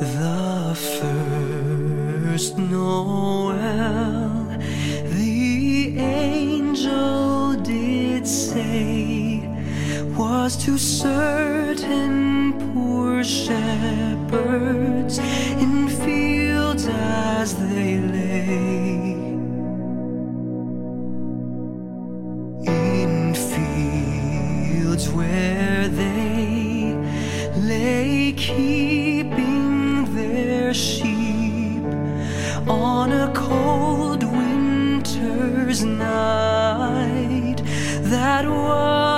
The first Noel, the angel did say, was to certain poor shepherds in fields as they lay. In fields where they lay keep on a cold winter's night that was.